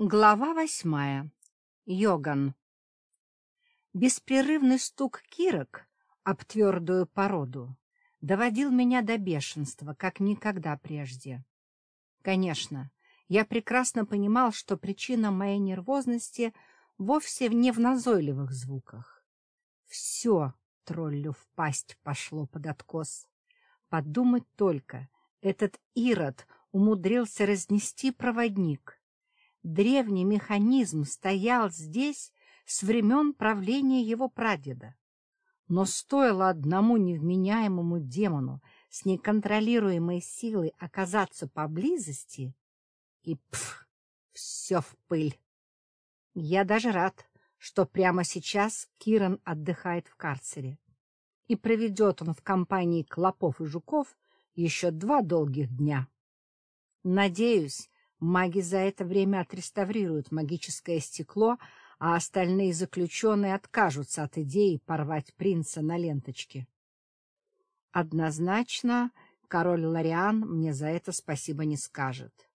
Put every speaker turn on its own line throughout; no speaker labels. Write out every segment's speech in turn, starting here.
Глава восьмая. Йоган. Беспрерывный стук кирок об твердую породу доводил меня до бешенства, как никогда прежде. Конечно, я прекрасно понимал, что причина моей нервозности вовсе не в назойливых звуках. Все троллю в пасть пошло под откос. Подумать только, этот ирод умудрился разнести проводник — Древний механизм стоял здесь с времен правления его прадеда. Но стоило одному невменяемому демону с неконтролируемой силой оказаться поблизости, и пф, все в пыль. Я даже рад, что прямо сейчас Киран отдыхает в карцере. И проведет он в компании клопов и жуков еще два долгих дня. Надеюсь, Маги за это время отреставрируют магическое стекло, а остальные заключенные откажутся от идеи порвать принца на ленточке. Однозначно, король Лариан мне за это спасибо не скажет.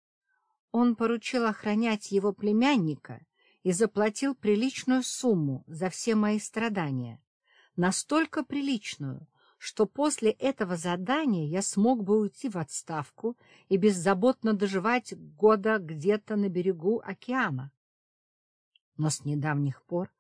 Он поручил охранять его племянника и заплатил приличную сумму за все мои страдания. Настолько приличную, что после этого задания я смог бы уйти в отставку и беззаботно доживать года где-то на берегу океана. Но с недавних пор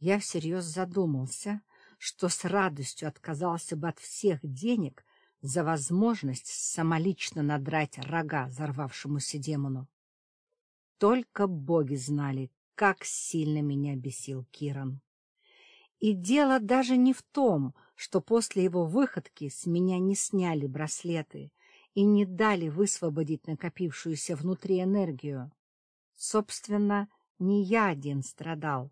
я всерьез задумался, что с радостью отказался бы от всех денег за возможность самолично надрать рога взорвавшемуся демону. Только боги знали, как сильно меня бесил Киран. И дело даже не в том, что после его выходки с меня не сняли браслеты и не дали высвободить накопившуюся внутри энергию. Собственно, не я один страдал.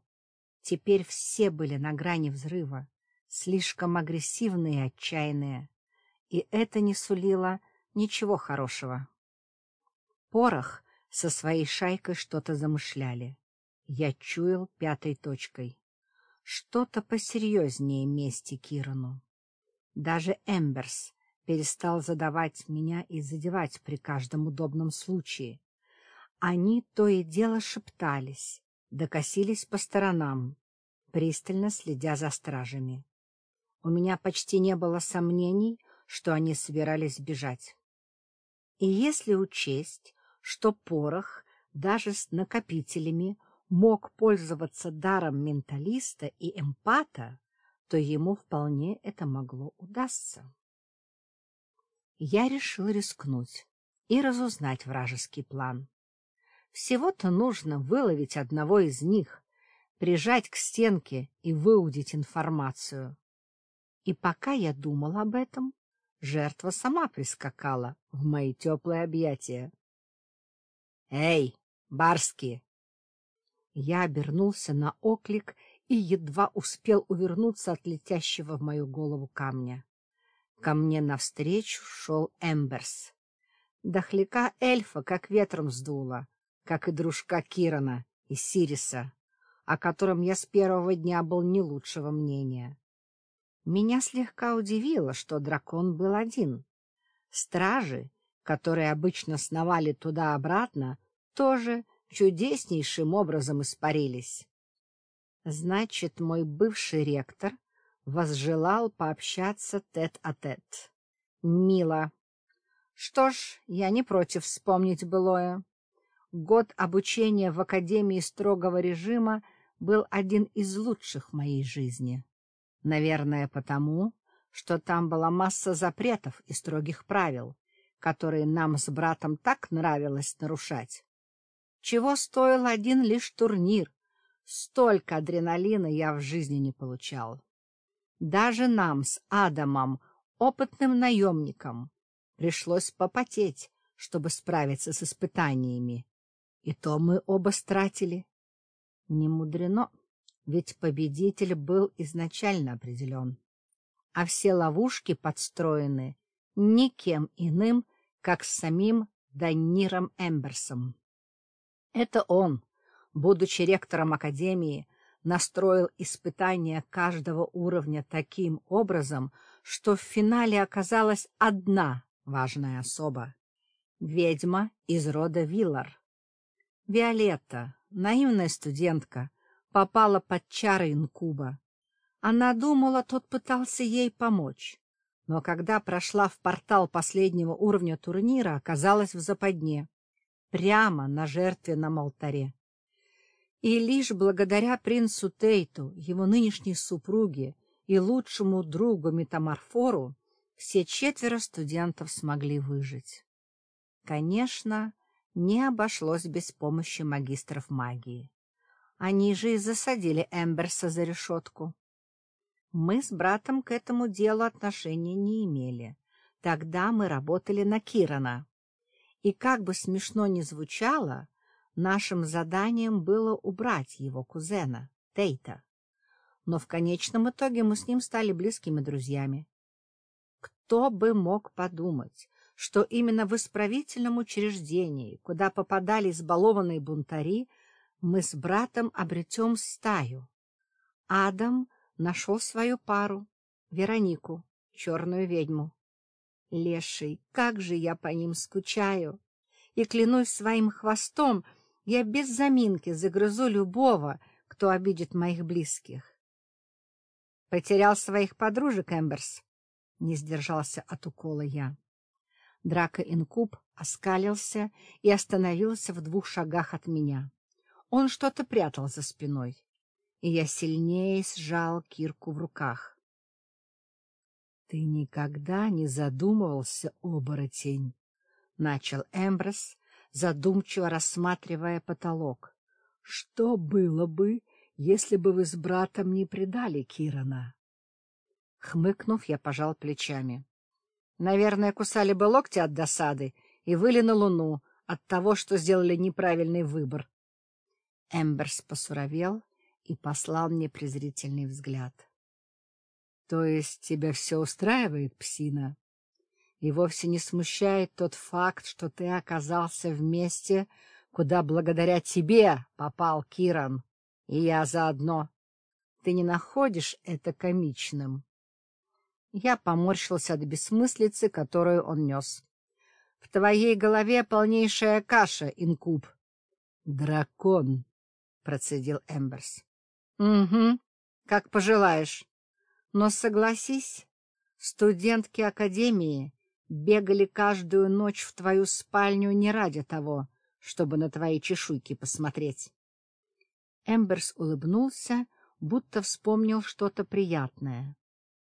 Теперь все были на грани взрыва, слишком агрессивные и отчаянные, и это не сулило ничего хорошего. Порох со своей шайкой что-то замышляли. Я чуял пятой точкой что-то посерьезнее мести Кирану. Даже Эмберс перестал задавать меня и задевать при каждом удобном случае. Они то и дело шептались, докосились по сторонам, пристально следя за стражами. У меня почти не было сомнений, что они собирались бежать. И если учесть, что порох даже с накопителями мог пользоваться даром менталиста и эмпата, то ему вполне это могло удастся. Я решил рискнуть и разузнать вражеский план. Всего-то нужно выловить одного из них, прижать к стенке и выудить информацию. И пока я думал об этом, жертва сама прискакала в мои теплые объятия. — Эй, Барский! Я обернулся на оклик и едва успел увернуться от летящего в мою голову камня. Ко мне навстречу шел Эмберс. Дохляка эльфа как ветром сдуло, как и дружка Кирана и Сириса, о котором я с первого дня был не лучшего мнения. Меня слегка удивило, что дракон был один. Стражи, которые обычно сновали туда-обратно, тоже чудеснейшим образом испарились. Значит, мой бывший ректор возжелал пообщаться тет-а-тет. -тет. Мило. Что ж, я не против вспомнить былое. Год обучения в Академии строгого режима был один из лучших в моей жизни. Наверное, потому, что там была масса запретов и строгих правил, которые нам с братом так нравилось нарушать. Чего стоил один лишь турнир? Столько адреналина я в жизни не получал. Даже нам с Адамом, опытным наемником, пришлось попотеть, чтобы справиться с испытаниями. И то мы оба стратили. Не мудрено, ведь победитель был изначально определен. А все ловушки подстроены никем иным, как самим Даниром Эмберсом. Это он, будучи ректором Академии, настроил испытания каждого уровня таким образом, что в финале оказалась одна важная особа — ведьма из рода Виллар. Виолетта, наивная студентка, попала под чары инкуба. Она думала, тот пытался ей помочь, но когда прошла в портал последнего уровня турнира, оказалась в западне, прямо на жертвенном алтаре. И лишь благодаря принцу Тейту, его нынешней супруге и лучшему другу Метаморфору все четверо студентов смогли выжить. Конечно, не обошлось без помощи магистров магии. Они же и засадили Эмберса за решетку. Мы с братом к этому делу отношения не имели. Тогда мы работали на Кирана. И как бы смешно ни звучало, нашим заданием было убрать его кузена, Тейта. Но в конечном итоге мы с ним стали близкими друзьями. Кто бы мог подумать, что именно в исправительном учреждении, куда попадали избалованные бунтари, мы с братом обретем стаю. Адам нашел свою пару, Веронику, черную ведьму. Леший, как же я по ним скучаю! И клянусь своим хвостом, я без заминки загрызу любого, кто обидит моих близких. — Потерял своих подружек, Эмберс? — не сдержался от укола я. Драка Инкуб оскалился и остановился в двух шагах от меня. Он что-то прятал за спиной, и я сильнее сжал кирку в руках. — Ты никогда не задумывался, оборотень? — начал Эмброс, задумчиво рассматривая потолок. — Что было бы, если бы вы с братом не предали Кирана? Хмыкнув, я пожал плечами. Наверное, кусали бы локти от досады и выли на луну от того, что сделали неправильный выбор. Эмберс посуровел и послал мне презрительный взгляд. — То есть тебя все устраивает, псина? И вовсе не смущает тот факт, что ты оказался в месте, куда благодаря тебе попал Киран, и я заодно. Ты не находишь это комичным? Я поморщился от бессмыслицы, которую он нес. — В твоей голове полнейшая каша, инкуб. — Дракон, процедил Эмберс. — Угу, как пожелаешь. Но согласись, студентки Академии бегали каждую ночь в твою спальню не ради того, чтобы на твои чешуйки посмотреть. Эмберс улыбнулся, будто вспомнил что-то приятное.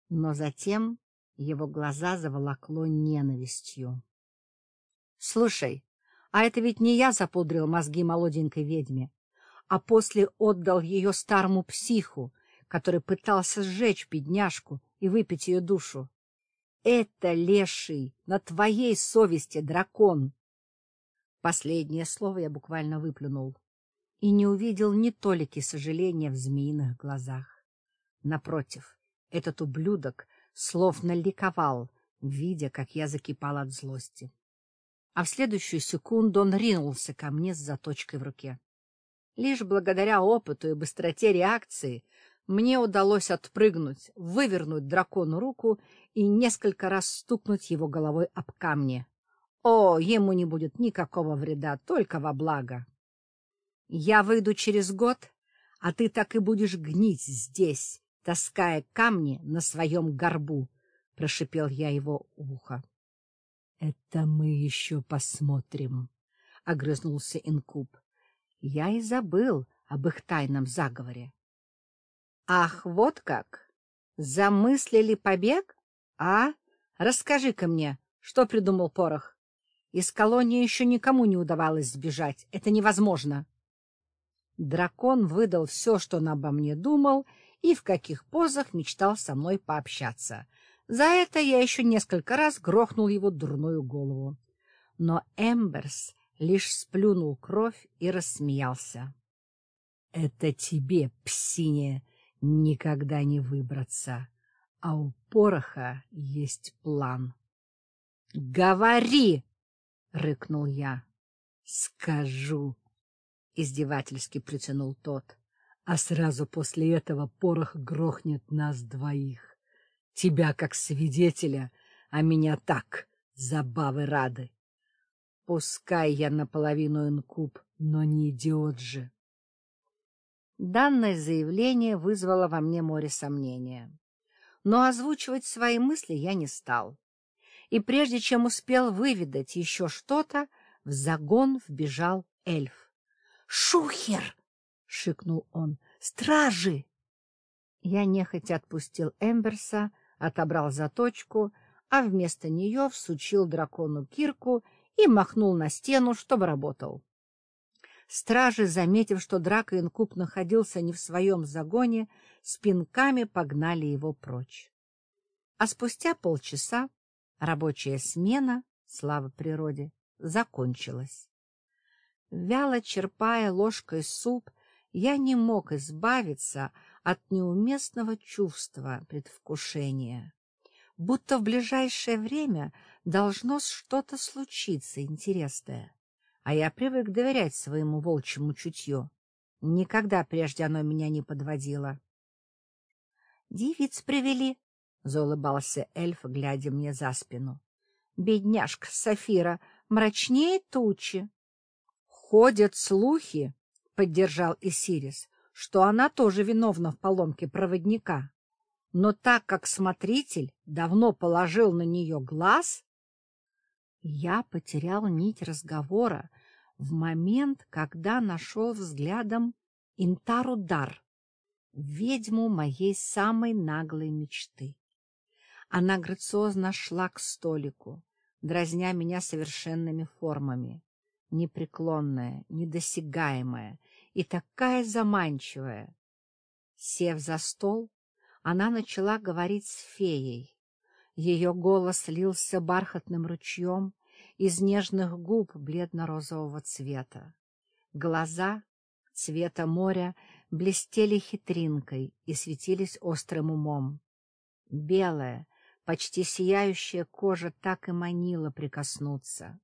Но затем его глаза заволокло ненавистью. — Слушай, а это ведь не я запудрил мозги молоденькой ведьме а после отдал ее старому психу, который пытался сжечь бедняжку и выпить ее душу. Это, леший, на твоей совести дракон. Последнее слово я буквально выплюнул и не увидел ни толики сожаления в змеиных глазах. Напротив, этот ублюдок словно ликовал, видя, как я закипал от злости. А в следующую секунду он ринулся ко мне с заточкой в руке. Лишь благодаря опыту и быстроте реакции мне удалось отпрыгнуть, вывернуть дракону руку и несколько раз стукнуть его головой об камни. О, ему не будет никакого вреда, только во благо. Я выйду через год, а ты так и будешь гнить здесь, таская камни на своем горбу, — прошипел я его ухо. — Это мы еще посмотрим, — огрызнулся Инкуб. Я и забыл об их тайном заговоре. — Ах, вот как! Замыслили побег? А? Расскажи-ка мне, что придумал Порох? Из колонии еще никому не удавалось сбежать. Это невозможно. Дракон выдал все, что он обо мне думал, и в каких позах мечтал со мной пообщаться. За это я еще несколько раз грохнул его дурную голову. Но Эмберс лишь сплюнул кровь и рассмеялся. — Это тебе, псине, никогда не выбраться, а у пороха есть план. — Говори! — рыкнул я. — Скажу! — издевательски протянул тот. — А сразу после этого порох грохнет нас двоих. Тебя как свидетеля, а меня так, забавы рады. Пускай я наполовину инкуб, но не идиот же. Данное заявление вызвало во мне море сомнения. Но озвучивать свои мысли я не стал. И прежде чем успел выведать еще что-то, в загон вбежал эльф. «Шухер!» — шикнул он. «Стражи!» Я нехотя отпустил Эмберса, отобрал заточку, а вместо нее всучил дракону кирку и махнул на стену, чтобы работал. Стражи, заметив, что драка инкуб находился не в своем загоне, с пинками погнали его прочь. А спустя полчаса рабочая смена, слава природе, закончилась. Вяло черпая ложкой суп, я не мог избавиться от неуместного чувства предвкушения, будто в ближайшее время должно что-то случиться интересное. А я привык доверять своему волчьему чутью. Никогда прежде оно меня не подводило. — Девиц привели, — заулыбался эльф, глядя мне за спину. — Бедняжка Сафира, мрачнее тучи. — Ходят слухи, — поддержал Исирис, — что она тоже виновна в поломке проводника. Но так как смотритель давно положил на нее глаз... Я потерял нить разговора в момент, когда нашел взглядом Интару Дар, ведьму моей самой наглой мечты. Она грациозно шла к столику, дразня меня совершенными формами, непреклонная, недосягаемая и такая заманчивая. Сев за стол, она начала говорить с феей. Ее голос лился бархатным ручьем из нежных губ бледно-розового цвета. Глаза цвета моря блестели хитринкой и светились острым умом. Белая, почти сияющая кожа так и манила прикоснуться.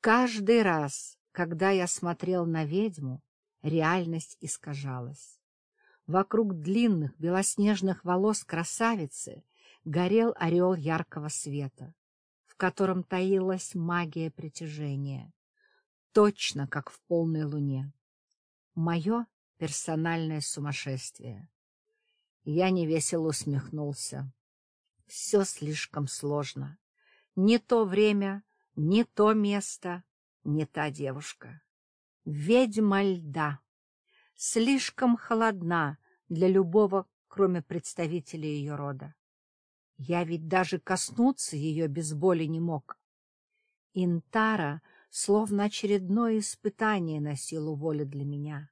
Каждый раз, когда я смотрел на ведьму, реальность искажалась. Вокруг длинных белоснежных волос красавицы горел орел яркого света, в котором таилась магия притяжения, точно как в полной луне. Мое персональное сумасшествие. Я невесело усмехнулся. Все слишком сложно. Не то время, не то место, не та девушка. Ведьма льда. Слишком холодна для любого, кроме представителей ее рода. Я ведь даже коснуться ее без боли не мог. Интара словно очередное испытание на силу воли для меня.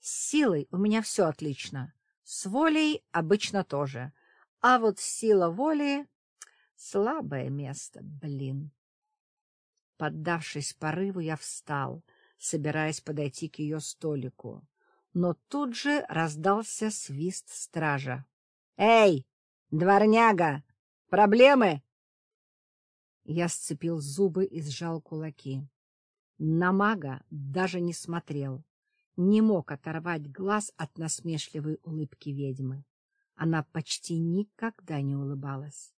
С силой у меня все отлично, с волей обычно тоже, а вот сила воли — слабое место, блин. Поддавшись порыву, я встал, собираясь подойти к ее столику. Но тут же раздался свист стража. — Эй, дворняга, проблемы? Я сцепил зубы и сжал кулаки. На мага даже не смотрел, не мог оторвать глаз от насмешливой улыбки ведьмы. Она почти никогда не улыбалась.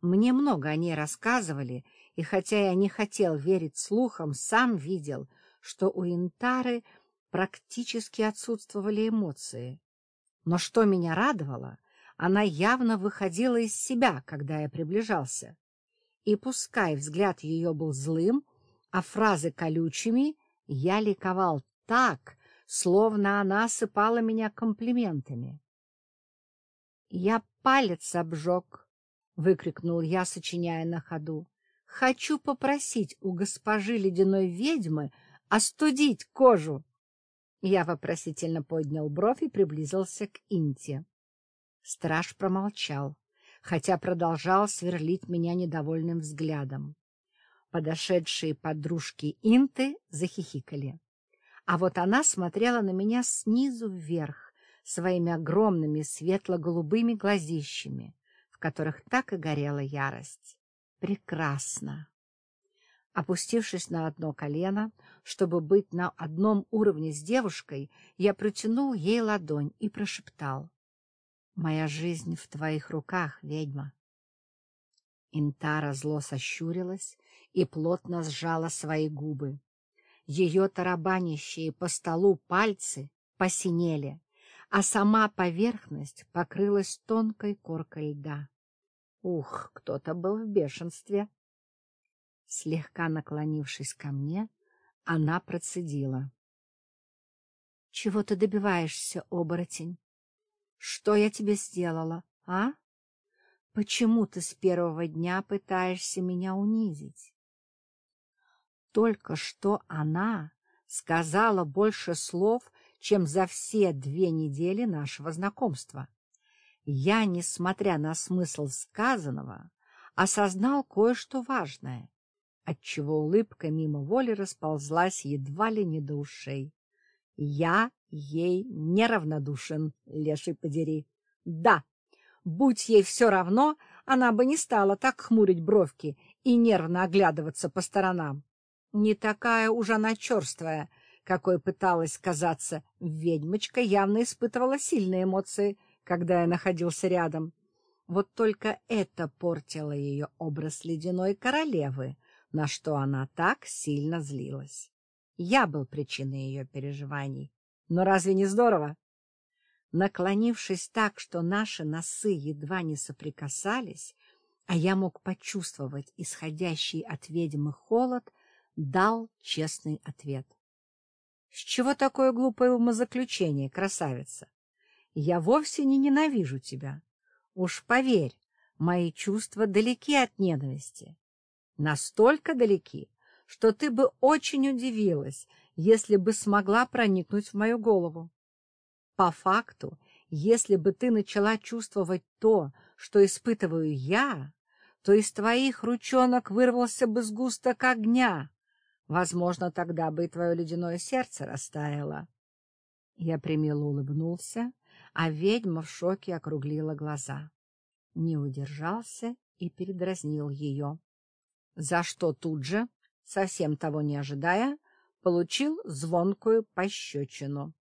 Мне много о ней рассказывали, и хотя я не хотел верить слухам, сам видел, что у Интары практически отсутствовали эмоции. Но что меня радовало, она явно выходила из себя, когда я приближался. И пускай взгляд ее был злым, а фразы колючими, я ликовал так, словно она осыпала меня комплиментами. — Я палец обжег, — выкрикнул я, сочиняя на ходу. — Хочу попросить у госпожи ледяной ведьмы остудить кожу. Я вопросительно поднял бровь и приблизился к Инте. Страж промолчал, хотя продолжал сверлить меня недовольным взглядом. Подошедшие подружки Инты захихикали. А вот она смотрела на меня снизу вверх своими огромными светло-голубыми глазищами, в которых так и горела ярость. Прекрасно! Опустившись на одно колено, чтобы быть на одном уровне с девушкой, я протянул ей ладонь и прошептал. — Моя жизнь в твоих руках, ведьма. Интара зло сощурилась и плотно сжала свои губы. Ее тарабанящие по столу пальцы посинели, а сама поверхность покрылась тонкой коркой льда. Ух, кто-то был в бешенстве. Слегка наклонившись ко мне, она процедила. — Чего ты добиваешься, оборотень? Что я тебе сделала, а? Почему ты с первого дня пытаешься меня унизить? Только что она сказала больше слов, чем за все две недели нашего знакомства. Я, несмотря на смысл сказанного, осознал кое-что важное, отчего улыбка мимо воли расползлась едва ли не до ушей. Я ей неравнодушен, леший подери. Да, будь ей все равно, она бы не стала так хмурить бровки и нервно оглядываться по сторонам. Не такая уж она черствая, какой пыталась казаться. Ведьмочка явно испытывала сильные эмоции, когда я находился рядом. Вот только это портило ее образ ледяной королевы, на что она так сильно злилась. Я был причиной ее переживаний. Но разве не здорово? Наклонившись так, что наши носы едва не соприкасались, а я мог почувствовать исходящий от ведьмы холод, дал честный ответ. — С чего такое глупое умозаключение, красавица? Я вовсе не ненавижу тебя. Уж поверь, мои чувства далеки от ненависти. Настолько далеки, что ты бы очень удивилась, если бы смогла проникнуть в мою голову. По факту, если бы ты начала чувствовать то, что испытываю я, то из твоих ручонок вырвался бы сгусток огня, Возможно, тогда бы и твое ледяное сердце растаяло. Я примило улыбнулся, а ведьма в шоке округлила глаза. Не удержался и передразнил ее. За что тут же, совсем того не ожидая, получил звонкую пощечину.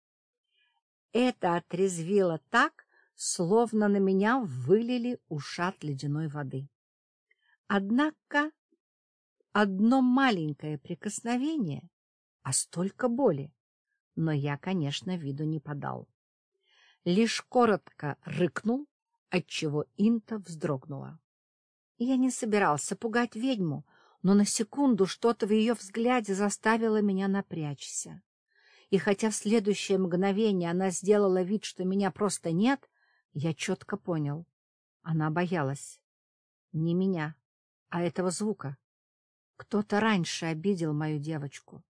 Это отрезвило так, словно на меня вылили ушат ледяной воды. Однако Одно маленькое прикосновение, а столько боли. Но я, конечно, виду не подал. Лишь коротко рыкнул, отчего Инта вздрогнула. Я не собирался пугать ведьму, но на секунду что-то в ее взгляде заставило меня напрячься. И хотя в следующее мгновение она сделала вид, что меня просто нет, я четко понял. Она боялась. Не меня, а этого звука. Кто-то раньше обидел мою девочку.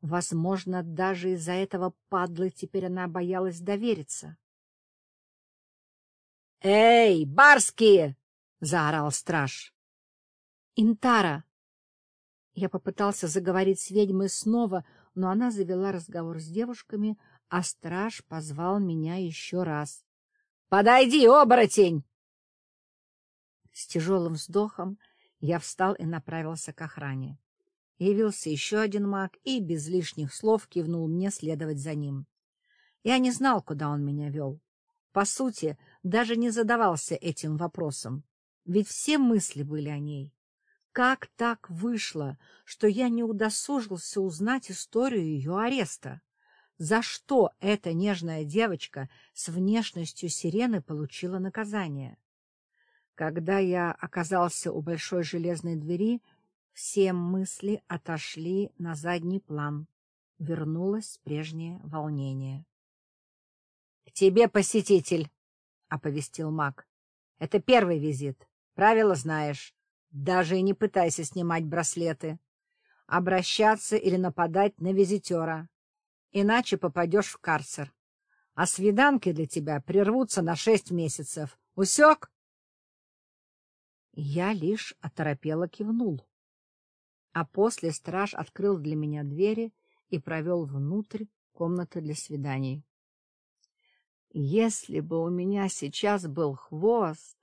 Возможно, даже из-за этого падлы теперь она боялась довериться. — Эй, барские! — заорал страж. — Интара! Я попытался заговорить с ведьмой снова, но она завела разговор с девушками, а страж позвал меня еще раз. — Подойди, оборотень! С тяжелым вздохом я встал и направился к охране. Явился еще один маг и без лишних слов кивнул мне следовать за ним. Я не знал, куда он меня вел. По сути, даже не задавался этим вопросом, ведь все мысли были о ней. Как так вышло, что я не удосужился узнать историю ее ареста? За что эта нежная девочка с внешностью сирены получила наказание? Когда я оказался у большой железной двери, все мысли отошли на задний план. Вернулось прежнее волнение. — К тебе посетитель, — оповестил маг. — Это первый визит. Правила знаешь. Даже и не пытайся снимать браслеты. Обращаться или нападать на визитера. Иначе попадешь в карцер. А свиданки для тебя прервутся на шесть месяцев. Усек? Я лишь оторопело кивнул. А после страж открыл для меня двери и провел внутрь комнаты для свиданий. Если бы у меня сейчас был хвост,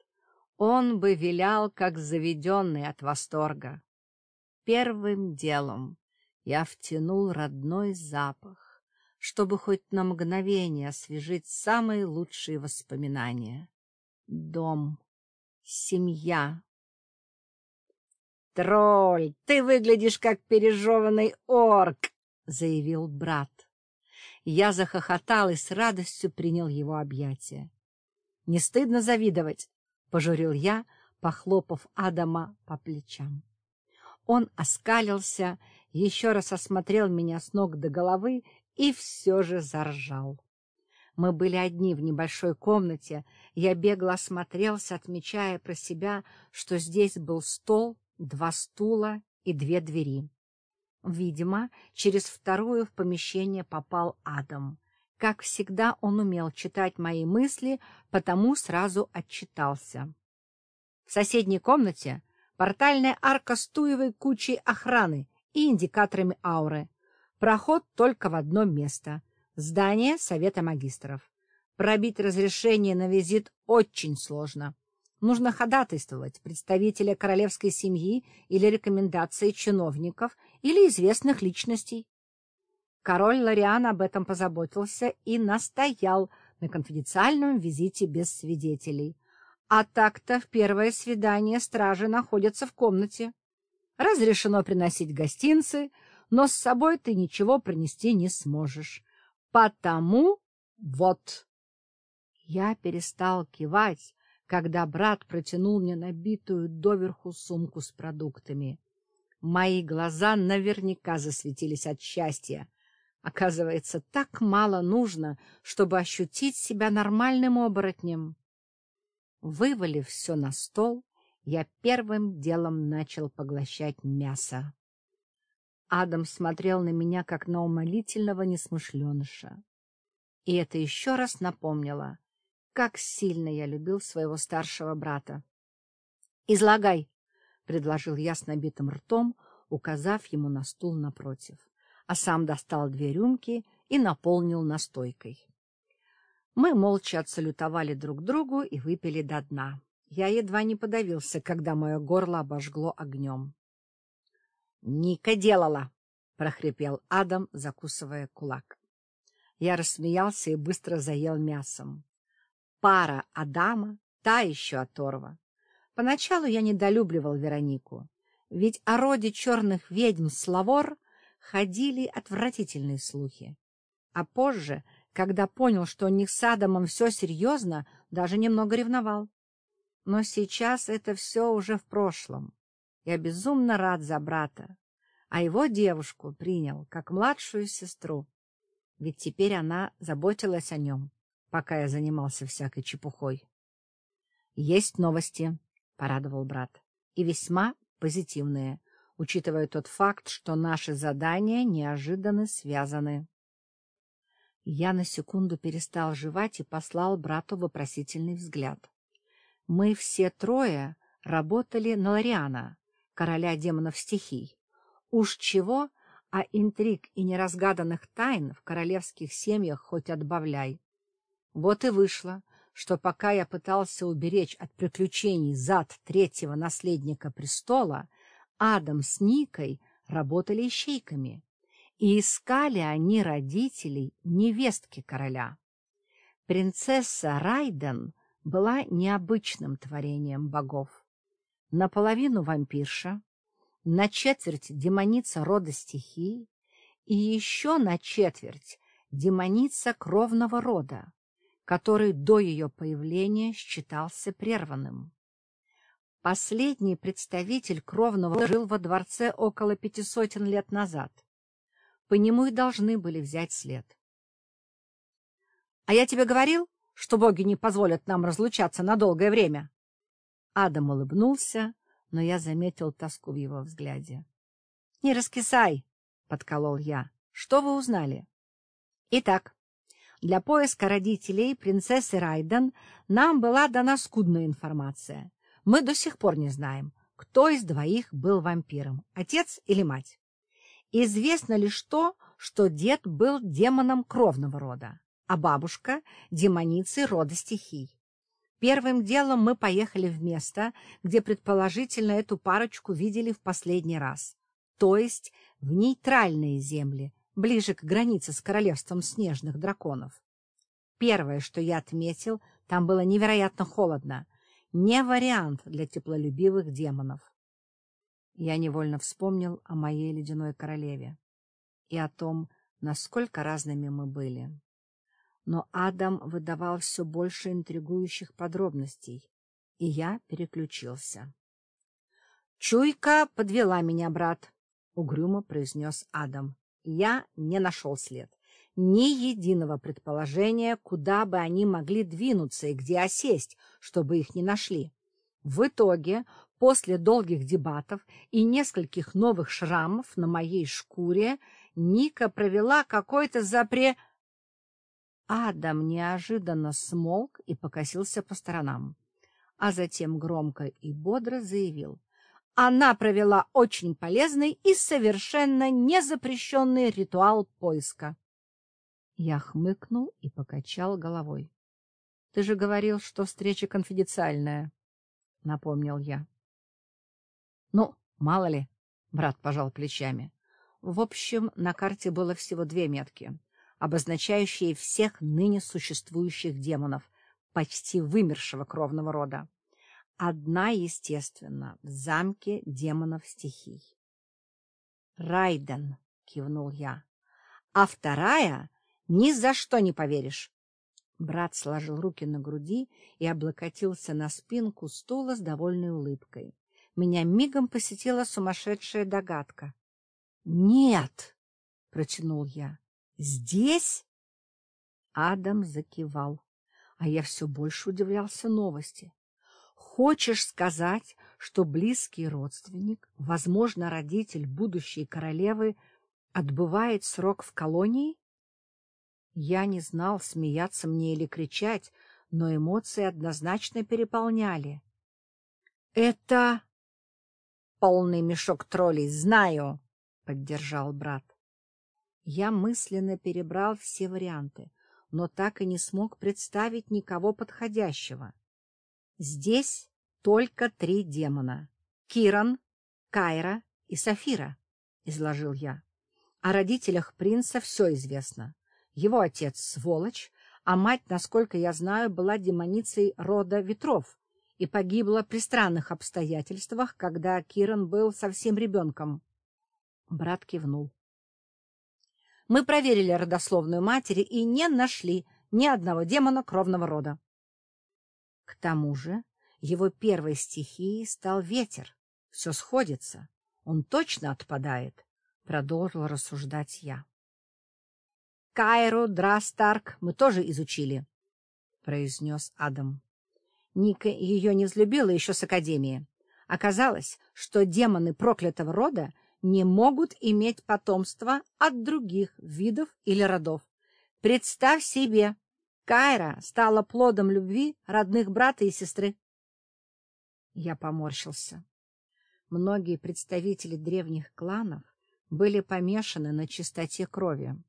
он бы вилял, как заведенный от восторга. Первым делом я втянул родной запах, чтобы хоть на мгновение освежить самые лучшие воспоминания. Дом, семья, тролль, ты выглядишь как пережеванный орк, — заявил брат. Я захохотал и с радостью принял его объятия. — Не стыдно завидовать, — пожурил я, похлопав Адама по плечам. Он оскалился, еще раз осмотрел меня с ног до головы и все же заржал. Мы были одни в небольшой комнате, я бегло осмотрелся, отмечая про себя, что здесь был стол, два стула и две двери. Видимо, через вторую в помещение попал Адам. Как всегда, он умел читать мои мысли, потому сразу отчитался. В соседней комнате портальная арка с туевой кучей охраны и индикаторами ауры. Проход только в одно место — здание Совета магистров. Пробить разрешение на визит очень сложно. Нужно ходатайствовать представителя королевской семьи или рекомендации чиновников или известных личностей. Король Лориан об этом позаботился и настоял на конфиденциальном визите без свидетелей. А так-то в первое свидание стражи находятся в комнате. Разрешено приносить гостинцы, но с собой ты ничего принести не сможешь. Потому вот. Я перестал кивать, когда брат протянул мне набитую доверху сумку с продуктами. Мои глаза наверняка засветились от счастья. Оказывается, так мало нужно, чтобы ощутить себя нормальным оборотнем. Вывалив все на стол, я первым делом начал поглощать мясо. Адам смотрел на меня, как на умолительного несмышленыша. И это еще раз напомнило, как сильно я любил своего старшего брата. — Излагай, — предложил я с набитым ртом, указав ему на стул напротив, а сам достал две рюмки и наполнил настойкой. Мы молча отсалютовали друг другу и выпили до дна. Я едва не подавился, когда мое горло обожгло огнем. — Ника делала! — прохрипел Адам, закусывая кулак. Я рассмеялся и быстро заел мясом. Пара Адама, та еще оторва. Поначалу я недолюбливал Веронику, ведь о роде черных ведьм Славор ходили отвратительные слухи. А позже, когда понял, что у них с Адамом все серьезно, даже немного ревновал. Но сейчас это все уже в прошлом. Я безумно рад за брата, а его девушку принял как младшую сестру, ведь теперь она заботилась о нем пока я занимался всякой чепухой. — Есть новости, — порадовал брат, — и весьма позитивные, учитывая тот факт, что наши задания неожиданно связаны. Я на секунду перестал жевать и послал брату вопросительный взгляд. Мы все трое работали на Лориана, короля демонов стихий. Уж чего, а интриг и неразгаданных тайн в королевских семьях хоть отбавляй. Вот и вышло, что пока я пытался уберечь от приключений зад третьего наследника престола, Адам с Никой работали ищейками, и искали они родителей невестки короля. Принцесса Райден была необычным творением богов. Наполовину вампирша, на четверть демоница рода стихий и еще на четверть демоница кровного рода который до ее появления считался прерванным. Последний представитель кровного жил во дворце около пяти сотен лет назад. По нему и должны были взять след. — А я тебе говорил, что боги не позволят нам разлучаться на долгое время? Адам улыбнулся, но я заметил тоску в его взгляде. — Не раскисай, — подколол я. — Что вы узнали? — Итак, для поиска родителей принцессы Райден нам была дана скудная информация. Мы до сих пор не знаем, кто из двоих был вампиром, отец или мать. Известно лишь то, что дед был демоном кровного рода, а бабушка — демоницей рода стихий. Первым делом мы поехали в место, где предположительно эту парочку видели в последний раз, то есть в нейтральные земли, ближе к границе с королевством снежных драконов. Первое, что я отметил, там было невероятно холодно. Не вариант для теплолюбивых демонов. Я невольно вспомнил о моей ледяной королеве и о том, насколько разными мы были. Но Адам выдавал все больше интригующих подробностей, и я переключился. — Чуйка подвела меня, брат, — угрюмо произнес Адам. Я не нашел след. Ни единого предположения, куда бы они могли двинуться и где осесть, чтобы их не нашли. В итоге, после долгих дебатов и нескольких новых шрамов на моей шкуре, Ника провела какой-то запре... Адам неожиданно смолк и покосился по сторонам, а затем громко и бодро заявил. Она провела очень полезный и совершенно незапрещенный ритуал поиска. Я хмыкнул и покачал головой. — Ты же говорил, что встреча конфиденциальная, — напомнил я. — Ну, мало ли, — брат пожал плечами. В общем, на карте было всего две метки, обозначающие всех ныне существующих демонов, почти вымершего кровного рода. Одна, естественно, в замке демонов стихий. «Райден», — кивнул я, — «а вторая ни за что не поверишь». Брат сложил руки на груди и облокотился на спинку стула с довольной улыбкой. Меня мигом посетила сумасшедшая догадка. Нет, протянул я. Здесь? Адам закивал, а я все больше удивлялся новости. Хочешь сказать, что близкий родственник, возможно, родитель будущей королевы, отбывает срок в колонии? Я не знал, смеяться мне или кричать, но эмоции однозначно переполняли. — Это... полный мешок троллей, знаю, — поддержал брат. Я мысленно перебрал все варианты, но так и не смог представить никого подходящего. Здесь только три демона — Киран, Кайра и Сафира, — изложил я. О родителях принца все известно. Его отец — сволочь, а мать, насколько я знаю, была демоницей рода ветров и погибла при странных обстоятельствах, когда Киран был совсем ребенком. Брат кивнул. Мы проверили родословную матери и не нашли ни одного демона кровного рода. К тому же его первой стихией стал ветер. Все сходится. Он точно отпадает, — продолжил рассуждать я. Кайру, Драстарк мы тоже изучили, — произнес Адам. Ника ее не взлюбила еще с Академии. Оказалось, что демоны проклятого рода не могут иметь потомства от других видов или родов. Представь себе, Кайра стала плодом любви родных брата и сестры. Я поморщился. Многие представители древних кланов были помешаны на чистоте крови,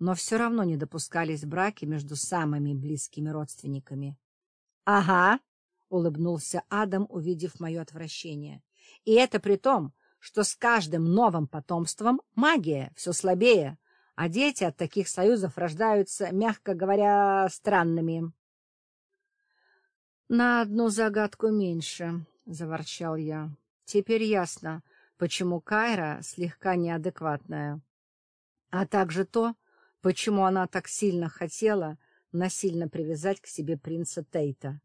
но все равно не допускались браки между самыми близкими родственниками. — Ага, — улыбнулся Адам, увидев мое отвращение. — И это при том, что с каждым новым потомством магия все слабее, а дети от таких союзов рождаются, мягко говоря, странными. — На одну загадку меньше, — заворчал я. — Теперь ясно, почему Кайра слегка неадекватная. А также то, почему она так сильно хотела насильно привязать к себе принца Тейта.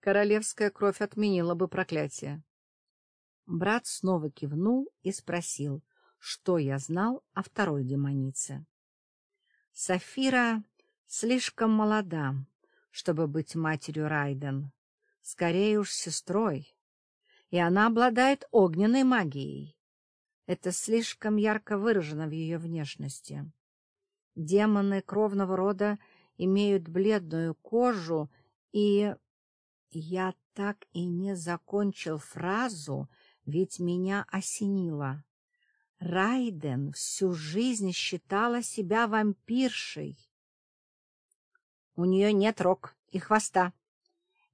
Королевская кровь отменила бы проклятие. Брат снова кивнул и спросил, что я знал о второй демонице. Сафира слишком молода, чтобы быть матерью Райден, скорее уж сестрой, и она обладает огненной магией. Это слишком ярко выражено в ее внешности. Демоны кровного рода имеют бледную кожу, и... Я так и не закончил фразу, ведь меня осенило. Райден всю жизнь считала себя вампиршей. У нее нет рог и хвоста.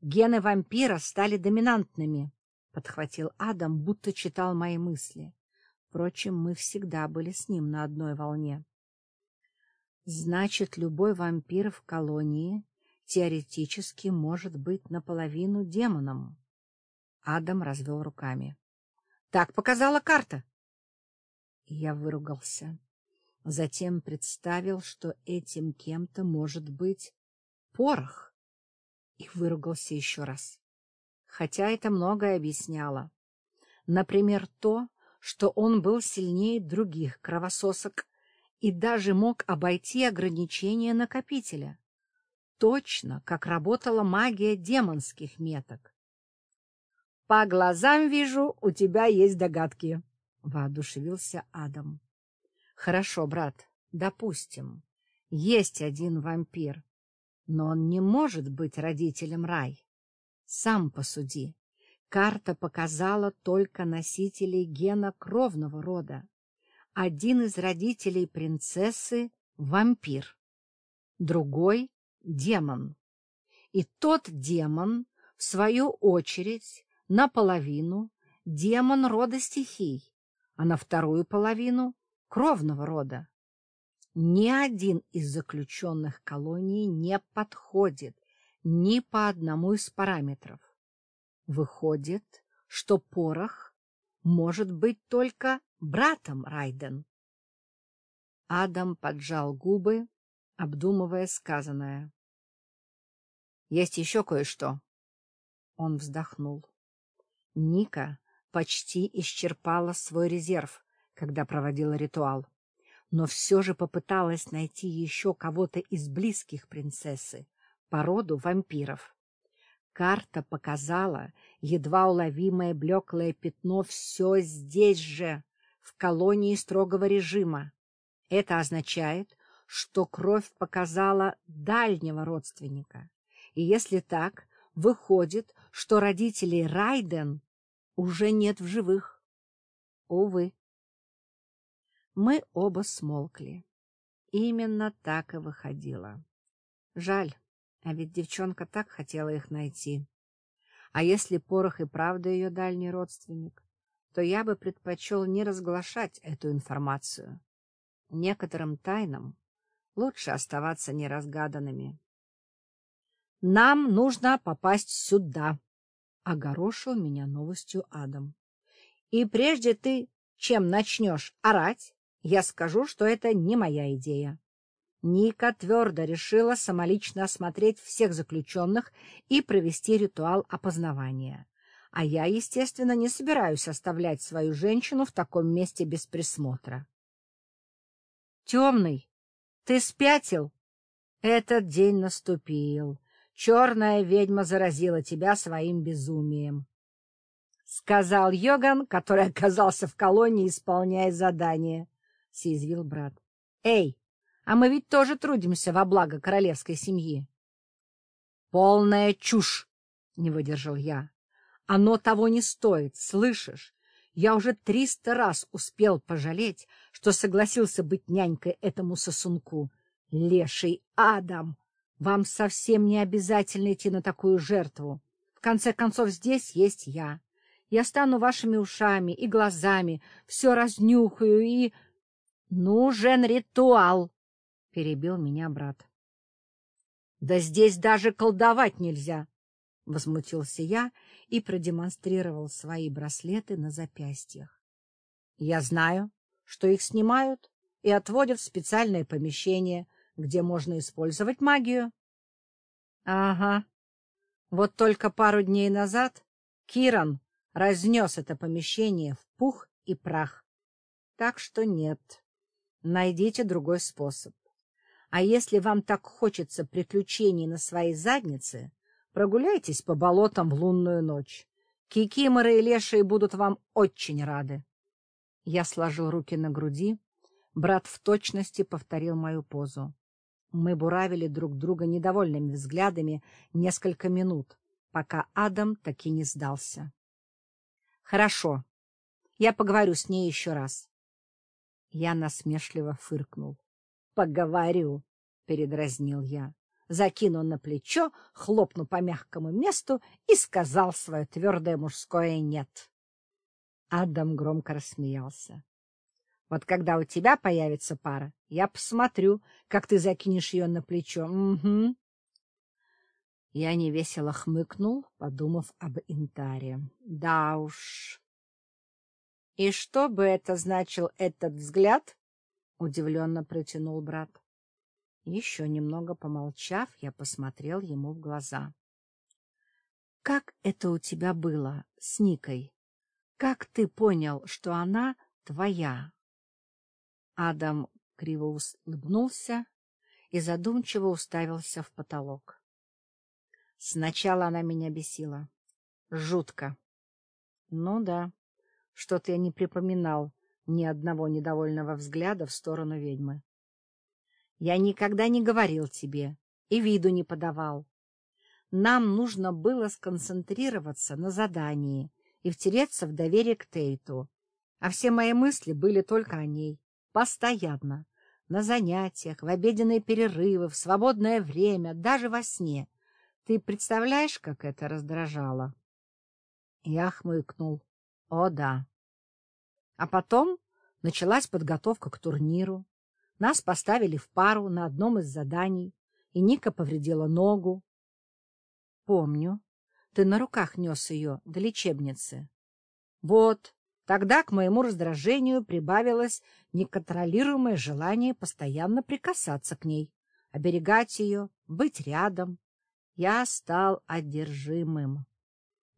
Гены вампира стали доминантными, — подхватил Адам, будто читал мои мысли. Впрочем, мы всегда были с ним на одной волне. Значит, любой вампир в колонии теоретически может быть наполовину демоном. Адам развел руками. Так показала карта. Я выругался. Затем представил, что этим кем-то может быть порох. И выругался еще раз. Хотя это многое объясняло. Например, то, что он был сильнее других кровососок и даже мог обойти ограничения накопителя. Точно, как работала магия демонских меток. — По глазам вижу, у тебя есть догадки, — воодушевился Адам. — Хорошо, брат, допустим, есть один вампир, но он не может быть родителем рай. Сам посуди. Карта показала только носителей гена кровного рода. Один из родителей принцессы — вампир, другой — демон. И тот демон, в свою очередь, наполовину демон рода стихий, а на вторую половину — кровного рода. Ни один из заключенных колоний не подходит ни по одному из параметров. Выходит, что порох может быть только братом Райден. Адам поджал губы, обдумывая сказанное. — Есть еще кое-что. Он вздохнул. Ника почти исчерпала свой резерв, когда проводила ритуал, но все же попыталась найти еще кого-то из близких принцессы, по роду вампиров. Карта показала едва уловимое блеклое пятно все здесь же, в колонии строгого режима. Это означает, что кровь показала дальнего родственника. И если так, выходит, что родителей Райден уже нет в живых. Увы. Мы оба смолкли. Именно так и выходило. Жаль. А ведь девчонка так хотела их найти. А если Порох и правда ее дальний родственник, то я бы предпочел не разглашать эту информацию. Некоторым тайнам лучше оставаться неразгаданными. — Нам нужно попасть сюда, — огорошил меня новостью Адам. — И прежде ты чем начнешь орать, я скажу, что это не моя идея. Ника твердо решила самолично осмотреть всех заключенных и провести ритуал опознавания. А я, естественно, не собираюсь оставлять свою женщину в таком месте без присмотра. — Темный, ты спятил? Этот день наступил. Черная ведьма заразила тебя своим безумием. — сказал Йоган, который оказался в колонии, исполняя задание, — съязвил брат. — Эй, а мы ведь тоже трудимся во благо королевской семьи. — Полная чушь! — не выдержал я. — Оно того не стоит, слышишь? Я уже триста раз успел пожалеть, что согласился быть нянькой этому сосунку. Леший Адам! Вам совсем не обязательно идти на такую жертву. В конце концов, здесь есть я. Я стану вашими ушами и глазами, все разнюхаю и... Нужен ритуал, — перебил меня брат. — Да здесь даже колдовать нельзя! — возмутился я и продемонстрировал свои браслеты на запястьях. — Я знаю, что их снимают и отводят в специальное помещение, где можно использовать магию. — Ага. Вот только пару дней назад Киран разнес это помещение в пух и прах. Так что нет, найдите другой способ. А если вам так хочется приключений на своей заднице, прогуляйтесь по болотам в лунную ночь. Кикиморы и лешие будут вам очень рады. Я сложил руки на груди. Брат в точности повторил мою позу. Мы буравили друг друга недовольными взглядами несколько минут, пока Адам таки не сдался. — Хорошо. Я поговорю с ней еще раз. Я насмешливо фыркнул. Поговорю, — передразнил я. Закинул на плечо, хлопнул по мягкому месту и сказал свое твердое мужское «нет». Адам громко рассмеялся. — Вот когда у тебя появится пара, я посмотрю, как ты закинешь ее на плечо. Угу. Я невесело хмыкнул, подумав об Интаре. Да уж, И что бы это значил этот взгляд? — удивленно протянул брат. Еще немного помолчав, я посмотрел ему в глаза. — Как это у тебя было с Никой? Как ты понял, что она твоя? Адам криво улыбнулся и задумчиво уставился в потолок. Сначала она меня бесила. Жутко. Ну да, что-то я не припоминал ни одного недовольного взгляда в сторону ведьмы. Я никогда не говорил тебе и виду не подавал. Нам нужно было сконцентрироваться на задании и втереться в доверие к Тейту, а все мои мысли были только о ней, постоянно, на занятиях, в обеденные перерывы, в свободное время, даже во сне. Ты представляешь, как это раздражало? Я хмыкнул. О, да. А потом началась подготовка к турниру. Нас поставили в пару на одном из заданий, и Ника повредила ногу. Помню. Ты на руках нес ее до лечебницы. Вот, тогда к моему раздражению прибавилось неконтролируемое желание постоянно прикасаться к ней, оберегать ее, быть рядом. Я стал одержимым,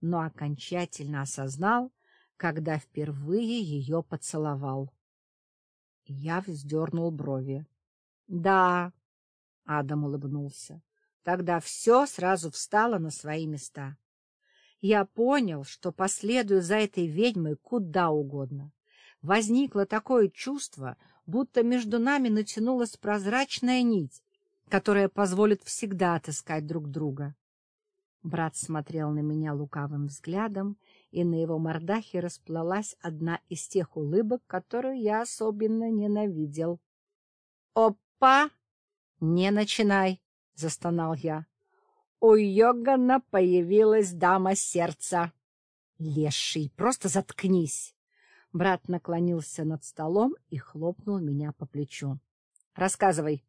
но окончательно осознал, когда впервые ее поцеловал. Я вздернул брови. — Да, — Адам улыбнулся. Тогда все сразу встало на свои места. Я понял, что последую за этой ведьмой куда угодно. Возникло такое чувство, будто между нами натянулась прозрачная нить, которая позволит всегда отыскать друг друга. Брат смотрел на меня лукавым взглядом, и на его мордахе расплылась одна из тех улыбок, которую я особенно ненавидел. — Опа! Не начинай! — застонал я. — У Йогана появилась дама сердца. — Леший, просто заткнись! Брат наклонился над столом и хлопнул меня по плечу. — Рассказывай.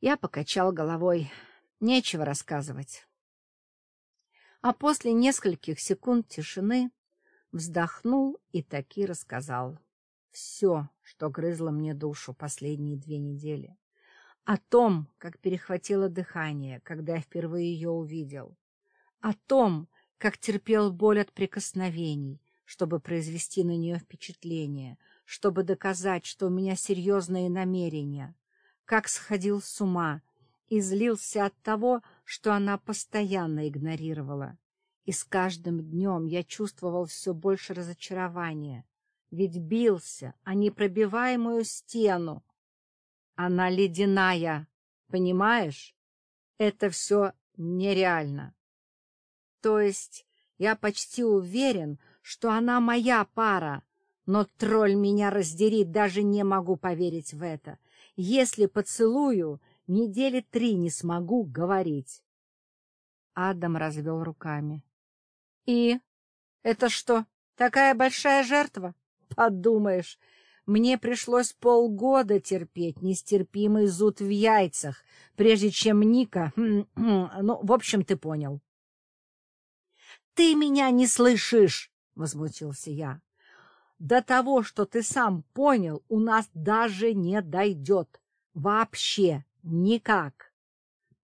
Я покачал головой. Нечего рассказывать. А после нескольких секунд тишины вздохнул и таки рассказал. Все, что грызло мне душу последние две недели. О том, как перехватило дыхание, когда я впервые ее увидел. О том, как терпел боль от прикосновений, чтобы произвести на нее впечатление, чтобы доказать, что у меня серьезные намерения. Как сходил с ума, и злился от того, что она постоянно игнорировала. И с каждым днем я чувствовал все больше разочарования, ведь бился о непробиваемую стену. Она ледяная, понимаешь? Это все нереально. То есть я почти уверен, что она моя пара, но тролль меня раздерит, даже не могу поверить в это. Если поцелую, недели три не смогу говорить. Адам развел руками. — И? Это что, такая большая жертва? Подумаешь, мне пришлось полгода терпеть нестерпимый зуд в яйцах, прежде чем Ника... Хм, хм, ну, в общем, ты понял. — Ты меня не слышишь! — возмутился я. — До того, что ты сам понял, у нас даже не дойдет. Вообще. Никак.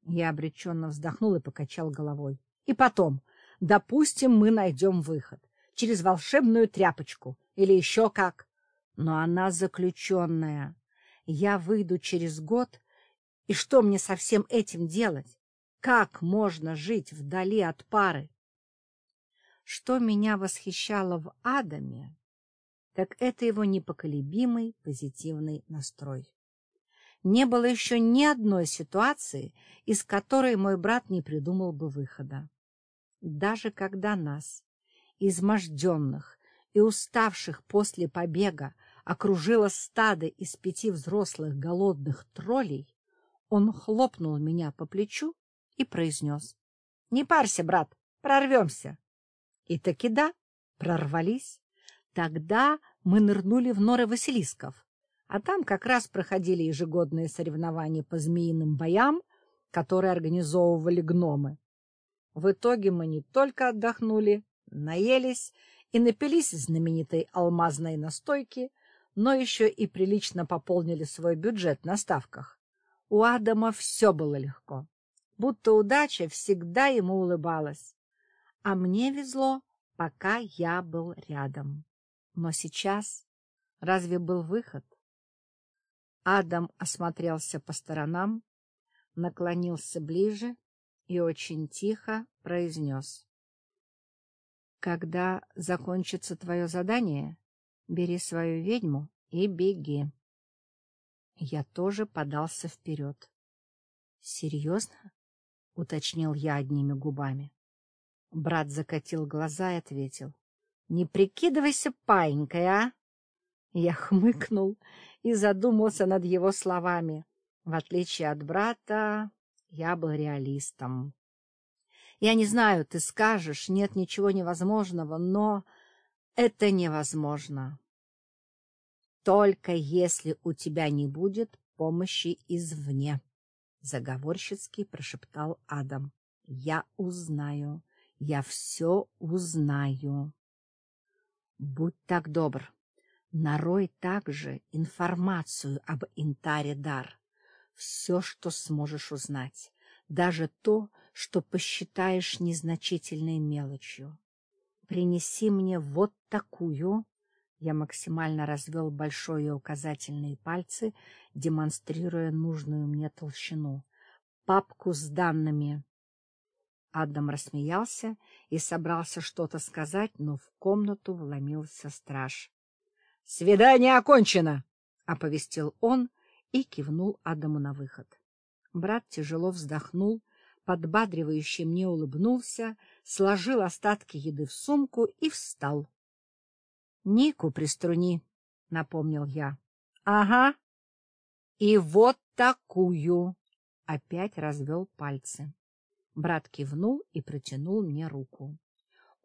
Я обреченно вздохнул и покачал головой. И потом, допустим, мы найдем выход. Через волшебную тряпочку или еще как. Но она заключенная. Я выйду через год, и что мне со всем этим делать? Как можно жить вдали от пары? Что меня восхищало в Адаме, так это его непоколебимый позитивный настрой не было еще ни одной ситуации, из которой мой брат не придумал бы выхода. Даже когда нас, изможденных и уставших после побега, окружило стадо из пяти взрослых голодных троллей, он хлопнул меня по плечу и произнес. — Не парься, брат, прорвемся. И таки да, прорвались. Тогда мы нырнули в норы Василисков, а там как раз проходили ежегодные соревнования по змеиным боям, которые организовывали гномы. В итоге мы не только отдохнули, наелись и напились знаменитой алмазной настойки, но еще и прилично пополнили свой бюджет на ставках. У Адама все было легко, будто удача всегда ему улыбалась. А мне везло, пока я был рядом. Но сейчас разве был выход? Адам осмотрелся по сторонам, наклонился ближе и очень тихо произнес. — Когда закончится твое задание, бери свою ведьму и беги. Я тоже подался вперед. — Серьезно? — уточнил я одними губами. Брат закатил глаза и ответил. — Не прикидывайся паинькой, а! Я хмыкнул и задумался над его словами. В отличие от брата, я был реалистом. Я не знаю, ты скажешь, нет ничего невозможного, но это невозможно. Только если у тебя не будет помощи извне, — заговорщицки прошептал Адам. — Я узнаю, я все узнаю. Будь так добр, нарой также информацию об Интаре Дар, все, что сможешь узнать, даже то, что посчитаешь незначительной мелочью. Принеси мне вот такую я максимально развел большой и указательные пальцы, демонстрируя нужную мне толщину. «Папку с данными». Адам рассмеялся и собрался что-то сказать, но в комнату вломился страж. — Свидание окончено! — оповестил он и кивнул Адаму на выход. Брат тяжело вздохнул, подбадривающе мне улыбнулся, сложил остатки еды в сумку и встал. Нику приструни, — напомнил я. — Ага. — И вот такую. Опять развел пальцы. Брат кивнул и протянул мне руку.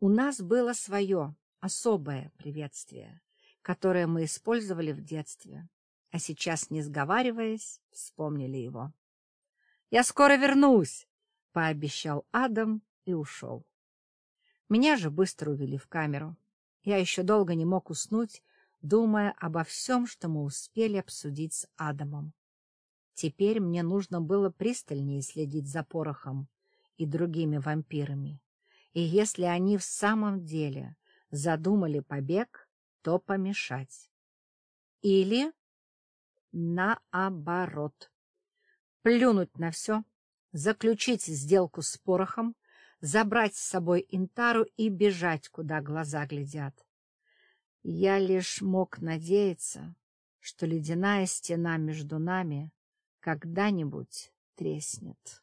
У нас было свое, особое приветствие, которое мы использовали в детстве, а сейчас, не сговариваясь, вспомнили его. — Я скоро вернусь, — пообещал Адам и ушел. Меня же быстро увели в камеру. Я еще долго не мог уснуть, думая обо всем, что мы успели обсудить с Адамом. Теперь мне нужно было пристальнее следить за порохом и другими вампирами. И если они в самом деле задумали побег, то помешать. Или наоборот. Плюнуть на все, заключить сделку с порохом, забрать с собой Интару и бежать, куда глаза глядят. Я лишь мог надеяться, что ледяная стена между нами когда-нибудь треснет.